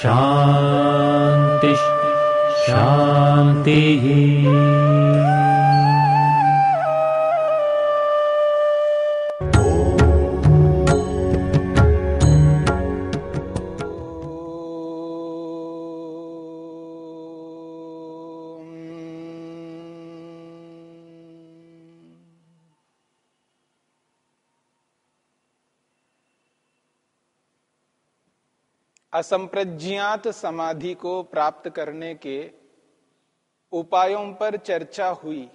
शान्तिः शान्तिः असंप्रज्ञात समाधि को प्राप्त करने के उपायों पर चर्चा हुई।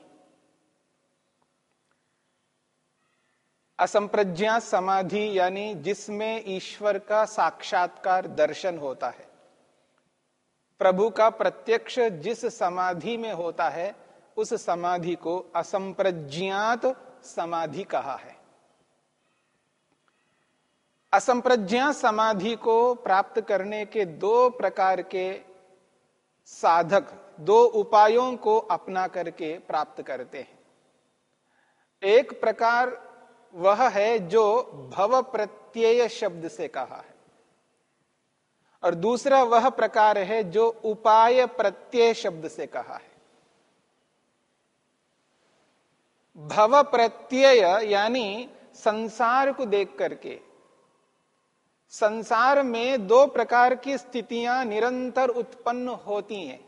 असंप्रज्ञात समाधि यानी जिसमें ईश्वर का साक्षात्कार दर्शन होता है। प्रभु का प्रत्यक्ष जिस समाधि में होता है, उस समाधि को असंप्रज्ञात समाधि कहा है। असंप्रज्ञा समाधि को प्राप्त करने के दो प्रकार के साधक, दो उपायों को अपना करके प्राप्त करते हैं। एक प्रकार वह है जो भव प्रत्यय शब्द से कहा है। और दूसरा वह प्रकार है जो उपाय प्रत्यय शब्द से कहा है। भव प्रत्यय यानी संसार को देख करके संसार में दो प्रकार की स्थितियाँ निरंतर उत्पन्न होती हैं।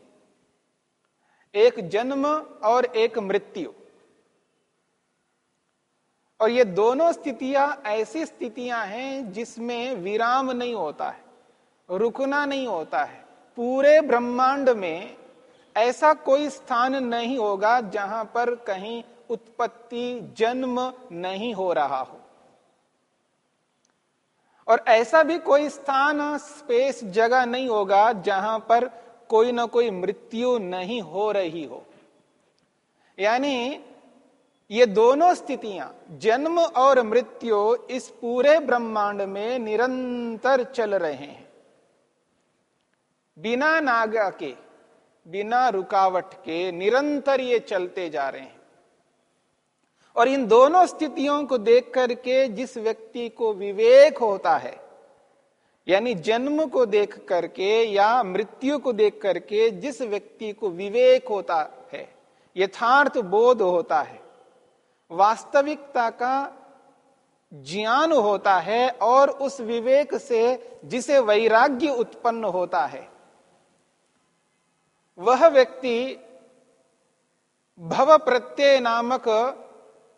एक जन्म और एक मृत्यु। और ये दोनों स्थितियाँ ऐसी स्थितियाँ हैं जिसमें विराम नहीं होता है, रुकना नहीं होता है। पूरे ब्रह्मांड में ऐसा कोई स्थान नहीं होगा जहाँ पर कहीं उत्पत्ति जन्म नहीं हो रहा हो। और ऐसा भी कोई स्थान स्पेस जगह नहीं होगा जहाँ पर कोई ना कोई मृत्यु नहीं हो रही हो। यानी ये दोनों स्थितियाँ, जन्म और मृत्यु, इस पूरे ब्रह्मांड में निरंतर चल रहे हैं। बिना नागा के, बिना रुकावट के निरंतर ये चलते जा रहे हैं। और इन दोनों स्थितियों को देख करके जिस व्यक्ति को विवेक होता है, यानी जन्म को देख करके या मृत्यु को देख करके जिस व्यक्ति को विवेक होता है, यथार्थ बोध होता है, वास्तविकता का ज्ञान होता है और उस विवेक से जिसे वैराग्य उत्पन्न होता है, वह व्यक्ति भव प्रत्यय नामक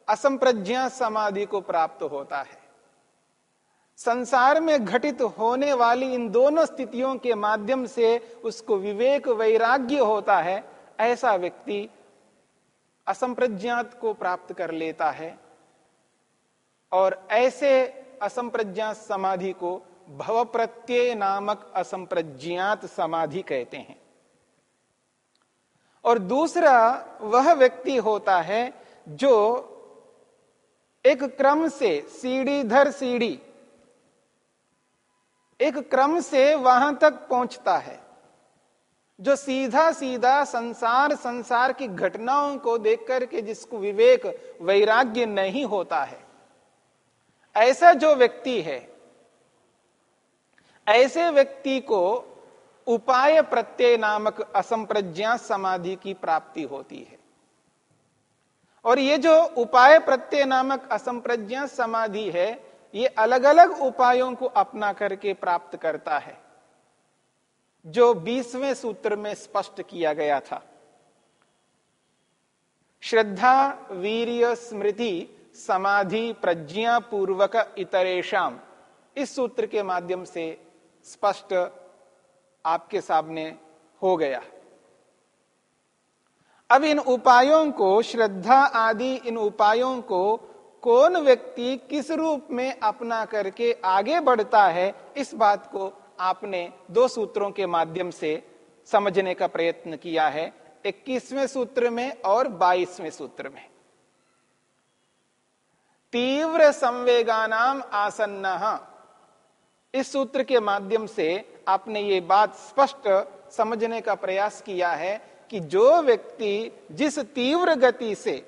असंप्रज्ञा समाधि को प्राप्त होता है। संसार में घटित होने वाली इन दोनों स्थितियों के माध्यम से उसको विवेक वैराग्य होता है, ऐसा व्यक्ति असंप्रज्ञात को प्राप्त कर लेता है और ऐसे असंप्रज्ञात समाधि को भव प्रत्यय नामक असंप्रज्ञात समाधि कहते हैं। और दूसरा वह व्यक्ति होता है जो एक क्रम से सीढ़ी धर सीढ़ी, एक क्रम से वहाँ तक पहुँचता है, जो सीधा सीधा संसार संसार की घटनाओं को देख करके जिसको विवेक वैराग्य नहीं होता है। ऐसा जो व्यक्ति है, ऐसे व्यक्ति को उपाय प्रत्यय नामक असंप्रज्ञा समाधि की प्राप्ति होती है। और ये जो उपाय प्रत्यय नामक असंप्रज्ञा समाधि है, ये अलग अलग उपायों को अपना करके प्राप्त करता है, जो बीसवें सूत्र में स्पष्ट किया गया था। श्रद्धा, वीर्य, स्मृति, समाधि, प्रज्ञा पूर्वक इतरेशम इस सूत्र के माध्यम से स्पष्ट आपके सामने हो गया। अब इन उपायों को, श्रद्धा आदि इन उपायों को कौन व्यक्ति किस रूप में अपना करके आगे बढ़ता है, इस बात को आपने दो सूत्रों के माध्यम से समझने का प्रयत्न किया है। इक्कीसवें सूत्र में और बाईसवें सूत्र में। तीव्र संवेगानाम आसन्न। इस सूत्र के माध्यम से आपने ये बात स्पष्ट समझने का प्रयास किया है कि जो व्यक्ति जिस तीव्र गति से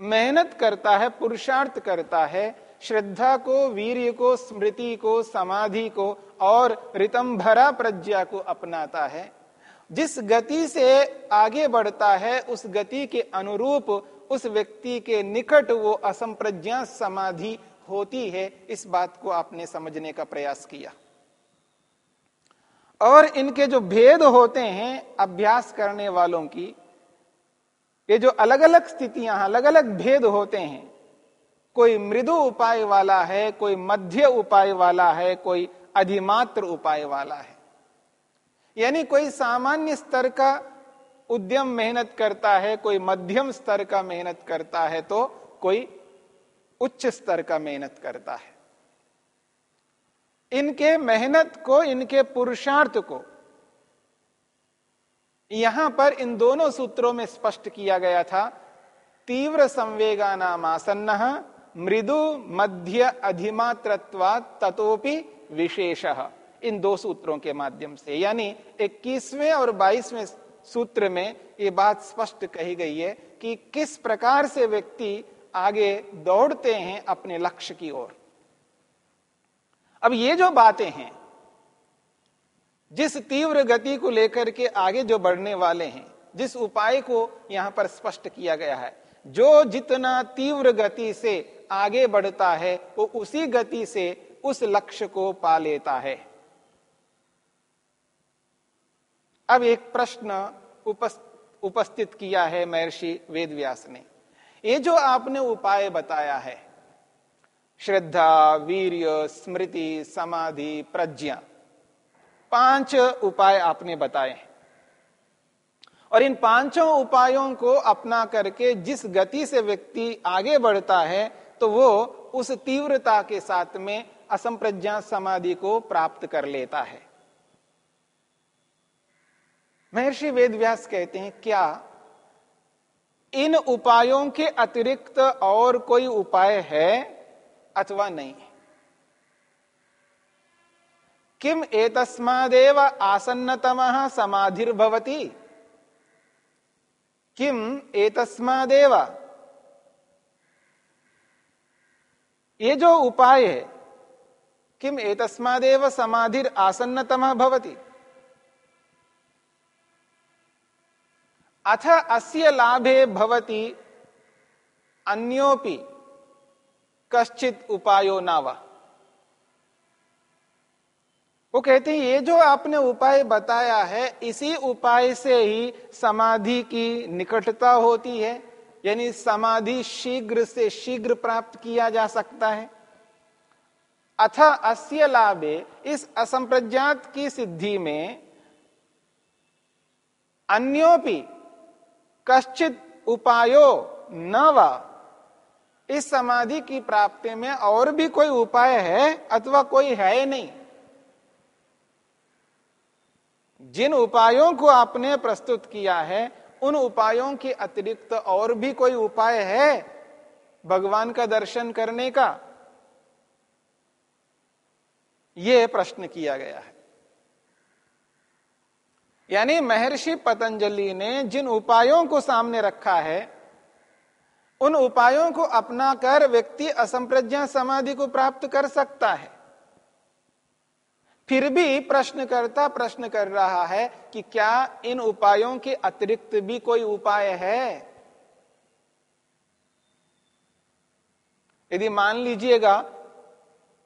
मेहनत करता है, पुरुषार्थ करता है, श्रद्धा को, वीर्य को, स्मृति को, समाधि को और रितंभरा प्रज्ञा को अपनाता है, जिस गति से आगे बढ़ता है, उस गति के अनुरूप उस व्यक्ति के निकट वो असंप्रज्ञा समाधि होती है, इस बात को आपने समझने का प्रयास किया। और इनके जो भेद होते हैं अभ्यास करने वालों की, ये जो अलग अलग स्थितियाँ अलग अलग भेद होते हैं, कोई मृदु उपाय वाला है, कोई मध्य उपाय वाला है, कोई अधिमात्र उपाय वाला है। यानी कोई सामान्य स्तर का उद्यम मेहनत करता है, कोई मध्यम स्तर का मेहनत करता है तो कोई उच्च स्तर का मेहनत करता है। इनके मेहनत को, इनके पुरुषार्थ को, यहाँ पर इन दोनों सूत्रों में स्पष्ट किया गया था, तीव्र संवेगा नाम आसन्न मृदु मध्य अधिमात्रत्वा ततोपि विशेष। इन दो सूत्रों के माध्यम से, यानी 21वें और 22वें सूत्र में ये बात स्पष्ट कही गई है कि किस प्रकार से व्यक्ति आगे दौड़ते हैं अपने लक्ष्य की ओर। अब ये जो बातें हैं, जिस तीव्र गति को लेकर के आगे जो बढ़ने वाले हैं, जिस उपाय को यहाँ पर स्पष्ट किया गया है, जो जितना तीव्र गति से आगे बढ़ता है, वो उसी गति से उस लक्ष्य को पा लेता है। अब एक प्रश्न उपस्थित किया है महर्षि वेदव्यास ने। ये जो आपने उपाय बताया है श्रद्धा, वीर्य, स्मृति, समाधि, प्रज्ञा। पाँच उपाय आपने बताए हैं। और इन पाँचों उपायों को अपना करके जिस गति से व्यक्ति आगे बढ़ता है तो वो उस तीव्रता के साथ में असंप्रज्ञा, समाधि को प्राप्त कर लेता है। महर्षि वेदव्यास कहते हैं, क्या इन उपायों के अतिरिक्त और कोई उपाय है? अथवा नहीं। किम एतस्मादेव आसन्नतम समाधिर्भवती? किम एतस्मादेव? ये जो उपाय है, किम एतस्मादेव समाधिर आसन्नतम भवती? अथ अस्य लाभे भवती अन्योपि कश्चित उपायो नावा। वो कहते हैं, ये जो आपने उपाय बताया है, इसी उपाय से ही समाधि की निकटता होती है, यानी समाधि शीघ्र से शीघ्र प्राप्त किया जा सकता है। अथ अस्य लाभे, इस असंप्रज्ञात की सिद्धि में अन्योपि कश्चित उपायो न व इस समाधि की प्राप्ति में और भी कोई उपाय है अथवा कोई है नहीं? जिन उपायों को आपने प्रस्तुत किया है, उन उपायों के अतिरिक्त और भी कोई उपाय है भगवान का दर्शन करने का? यह प्रश्न किया गया है। यानी महर्षि पतंजलि ने जिन उपायों को सामने रखा है उन उपायों को अपना कर व्यक्ति असंप्रज्ञा समाधि को प्राप्त कर सकता है। फिर भी प्रश्नकर्ता प्रश्न कर रहा है कि क्या इन उपायों के अतिरिक्त भी कोई उपाय है? यदि मान लीजिएगा,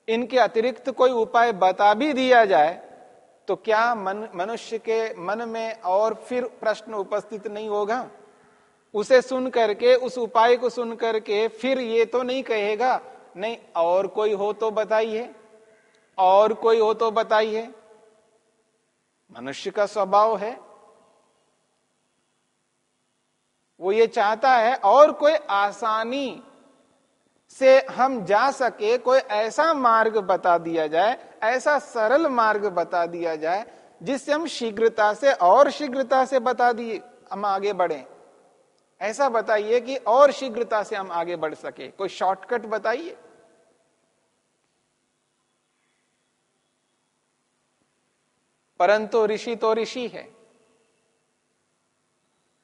इनके अतिरिक्त कोई उपाय बता भी दिया जाए तो क्या मन, मनुष्य के मन में और फिर प्रश्न उपस्थित नहीं होगा? उसे सुन करके, उस उपाय को सुन करके फिर ये तो नहीं कहेगा, नहीं, और कोई हो तो बताइए, और कोई हो तो बताइए। मनुष्य का स्वभाव है। वो ये चाहता है, और कोई आसानी से हम जा सके, कोई ऐसा मार्ग बता दिया जाए, ऐसा सरल मार्ग बता दिया जाए, जिससे हम शीघ्रता से और शीघ्रता से बता दिए, हम आगे बढ़े। ऐसा बताइए कि और शीघ्रता से हम आगे बढ़ सके। कोई शॉर्टकट बताइए? परंतु ऋषि तो ऋषि है।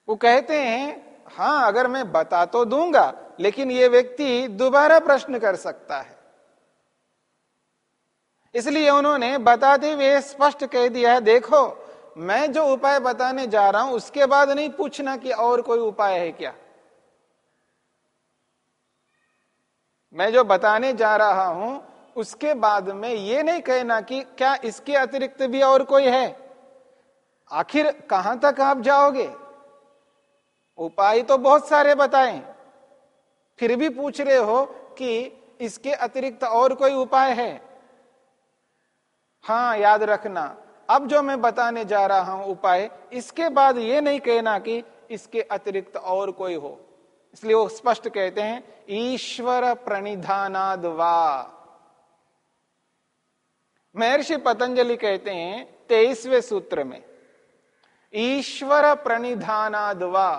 वो कहते हैं, हाँ, अगर मैं बता तो दूँगा, लेकिन ये व्यक्ति दोबारा प्रश्न कर सकता है। इसलिए उन्होंने बताते हुए स्पष्ट कह दिया है, देखो मैं जो उपाय बताने जा रहा हूँ, उसके बाद नहीं पूछना कि और कोई उपाय है क्या। मैं जो बताने जा रहा हूँ, उसके बाद में ये नहीं कहना कि क्या इसके अतिरिक्त भी और कोई है। आखिर कहाँ तक आप जाओगे? उपाय तो बहुत सारे बताएँ। फिर भी पूछ रहे हो कि इसके अतिरिक्त और कोई उपाय है। हाँ, याद रखना अब जो मैं बताने जा रहा हूँ उपाय, इसके बाद ये नहीं कहना कि इसके अतिरिक्त और कोई हो। इसलिए वो स्पष्ट कहते हैं, ईश्वर प्रणिधानाद वा। महर्षि पतंजलि कहते हैं, तेईसवें सूत्र में, ईश्वर प्रणिधानाद वा।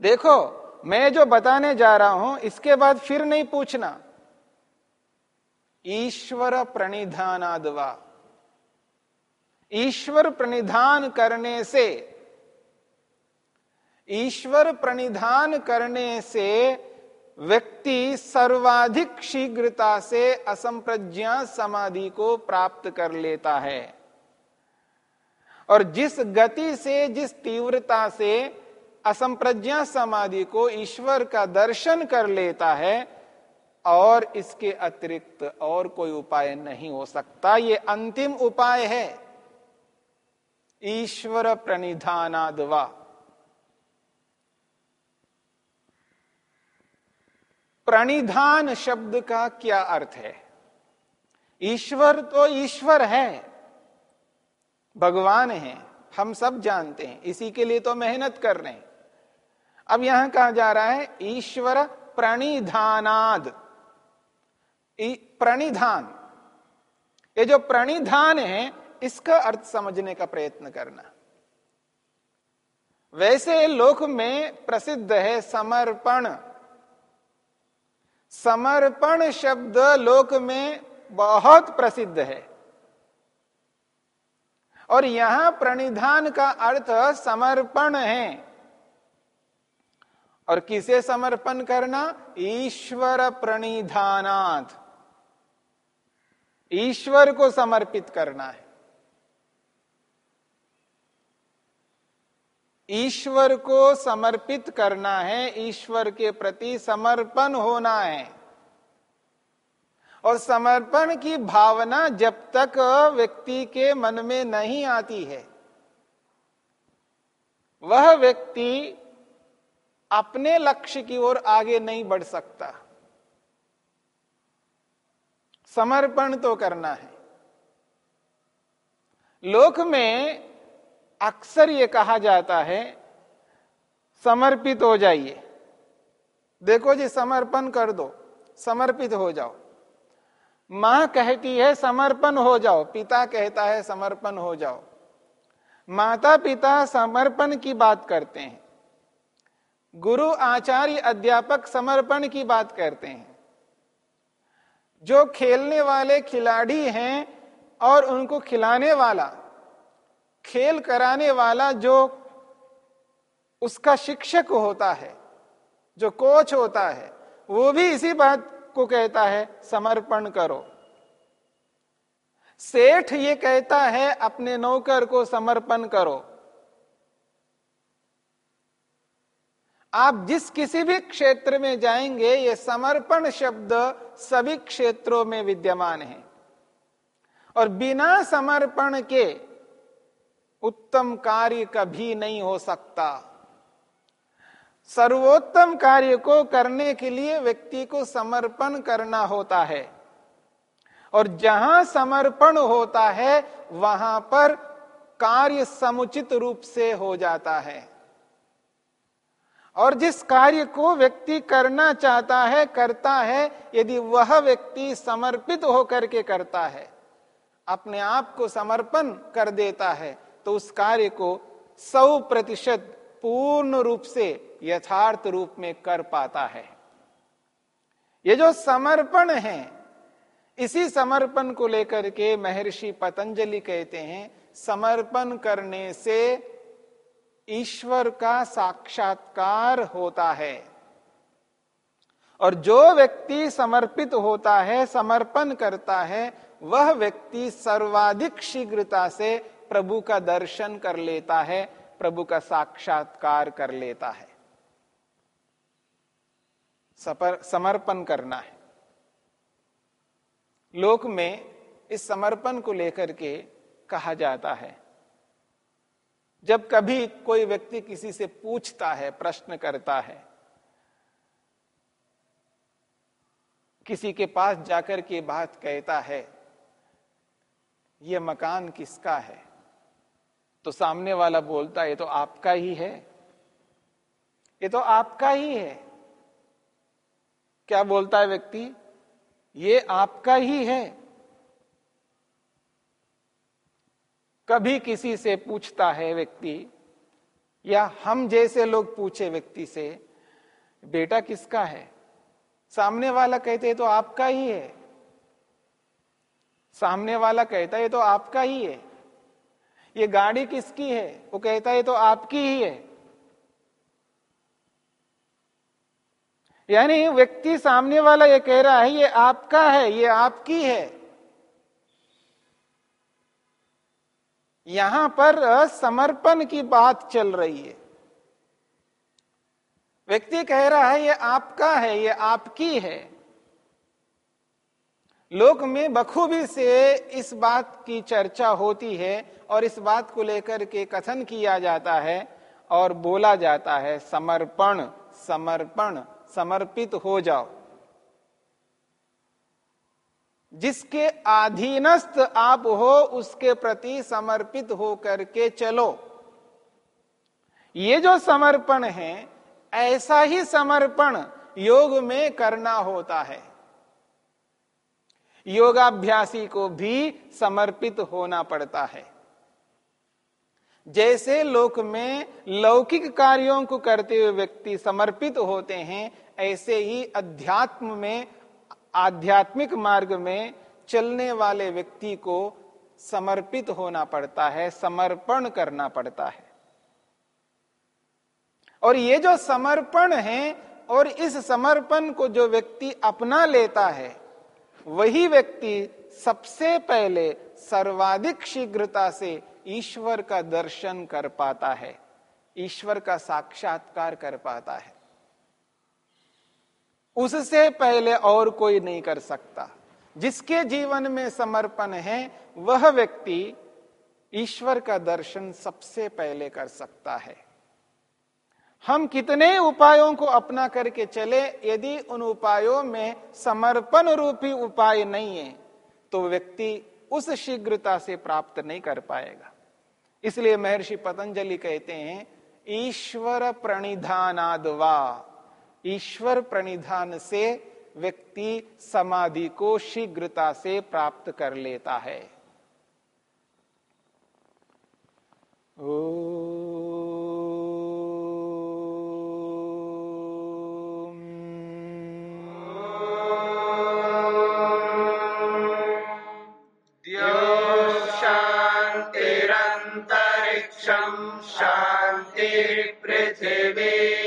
देखो, मैं जो बताने जा रहा हूँ, इसके बाद फिर नहीं पूछना। ईश्वर प्रणिधानादवा ईश्वर प्रणिधान करने से, ईश्वर प्रणिधान करने से व्यक्ति सर्वाधिक शीघ्रता से असंप्रज्ञा समाधि को प्राप्त कर लेता है। और जिस गति से, जिस तीव्रता से असंप्रज्ञा समाधि को ईश्वर का दर्शन कर लेता है, और इसके अतिरिक्त और कोई उपाय नहीं हो सकता। ये अंतिम उपाय है। ईश्वर प्रणिधानादवा। प्रणिधान शब्द का क्या अर्थ है? ईश्वर तो ईश्वर है, भगवान है, हम सब जानते हैं, इसी के लिए तो मेहनत कर रहे हैं। अब यहाँ कहा जा रहा है, ईश्वर प्रणिधानाद। प्रणिधान। ये जो प्रणिधान है इसका अर्थ समझने का प्रयत्न करना। वैसे लोक में प्रसिद्ध है समर्पण। समर्पण शब्द लोक में बहुत प्रसिद्ध है। और यहाँ प्रणिधान का अर्थ समर्पण है। और किसे समर्पण करना? ईश्वर प्रणिधानाथ ईश्वर को समर्पित करना है। ईश्वर को समर्पित करना है, ईश्वर के प्रति समर्पण होना है। और समर्पण की भावना जब तक व्यक्ति के मन में नहीं आती है, वह व्यक्ति अपने लक्ष्य की ओर आगे नहीं बढ़ सकता। समर्पण तो करना है। लोक में अक्सर ये कहा जाता है, समर्पित हो जाइए। देखो जी, समर्पण कर दो, समर्पित हो जाओ। माँ कहती है, समर्पण हो जाओ। पिता कहता है, समर्पण हो जाओ। माता पिता समर्पण की बात करते हैं। गुरु आचार्य अध्यापक समर्पण की बात करते हैं। जो खेलने वाले खिलाड़ी हैं और उनको खिलाने वाला खेल कराने वाला जो उसका शिक्षक होता है, जो कोच होता है, वो भी इसी बात को कहता है, समर्पण करो। सेठ ये कहता है, अपने नौकर को समर्पण करो। आप जिस किसी भी क्षेत्र में जाएँगे, ये समर्पण शब्द सभी क्षेत्रों में विद्यमान है। और बिना समर्पण के उत्तम कार्य कभी नहीं हो सकता। सर्वोत्तम कार्य को करने के लिए व्यक्ति को समर्पण करना होता है। और जहाँ समर्पण होता है, वहाँ पर कार्य समुचित रूप से हो जाता है। और जिस कार्य को व्यक्ति करना चाहता है, करता है, यदि वह व्यक्ति समर्पित होकर के करता है, अपने आप को समर्पण कर देता है तो उस कार्य को सौ प्रतिशत पूर्ण रूप से, यथार्थ रूप में कर पाता है। ये जो समर्पण है, इसी समर्पण को लेकर के महर्षि पतंजलि कहते हैं, समर्पण करने से ईश्वर का साक्षात्कार होता है। और जो व्यक्ति समर्पित होता है, समर्पण करता है, वह व्यक्ति सर्वाधिक शीघ्रता से प्रभु का दर्शन कर लेता है प्रभु का साक्षात्कार कर लेता है। सपर, समर्पण करना है। लोक में इस समर्पण को लेकर के कहा जाता है। जब कभी कोई व्यक्ति किसी से पूछता है प्रश्न करता है किसी के पास जाकर के बात कहता है यह मकान किसका है? तो सामने वाला बोलता, ये तो आपका ही है। ये तो आपका ही है। क्या बोलता है व्यक्ति? ये आपका ही है। कभी किसी से पूछता है व्यक्ति, या हम जैसे लोग पूछे व्यक्ति से, बेटा किसका है? सामने वाला कहते तो आपका ही है। सामने वाला कहता है तो आपका ही है। ये गाड़ी किसकी है? वो कहता है तो आपकी ही है। यानी व्यक्ति सामने वाला ये कह रहा है, ये आपका है, ये आपकी है। यहाँ पर समर्पण की बात चल रही है। व्यक्ति कह रहा है, ये आपका है, ये आपकी है। लोक में बखूबी से इस बात की चर्चा होती है और इस बात को लेकर के कथन किया जाता है और बोला जाता है, समर्पण समर्पण, समर्पित हो जाओ। जिसके अधीनस्थ आप हो, उसके प्रति समर्पित हो करके चलो। ये जो समर्पण है, ऐसा ही समर्पण योग में करना होता है। योगाभ्यासी को भी समर्पित होना पड़ता है। जैसे लोक में लौकिक कार्यों को करते हुए व्यक्ति समर्पित होते हैं, ऐसे ही अध्यात्म में, आध्यात्मिक मार्ग में चलने वाले व्यक्ति को समर्पित होना पड़ता है, समर्पण करना पड़ता है। और ये जो समर्पण है, और इस समर्पण को जो व्यक्ति अपना लेता है वही व्यक्ति सबसे पहले सर्वाधिक शीघ्रता से ईश्वर का दर्शन कर पाता है। ईश्वर का साक्षात्कार कर पाता है। उससे पहले और कोई नहीं कर सकता। जिसके जीवन में समर्पण है, वह व्यक्ति ईश्वर का दर्शन सबसे पहले कर सकता है। हम कितने उपायों को अपना करके चले, यदि उन उपायों में समर्पण रूपी उपाय नहीं है तो व्यक्ति उस शीघ्रता से प्राप्त नहीं कर पाएगा। इसलिए महर्षि पतंजलि कहते हैं, ईश्वर प्रणिधानादवा। ईश्वर प्रणिधान से व्यक्ति समाधि को शीघ्रता से प्राप्त कर लेता है। ओ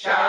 Shout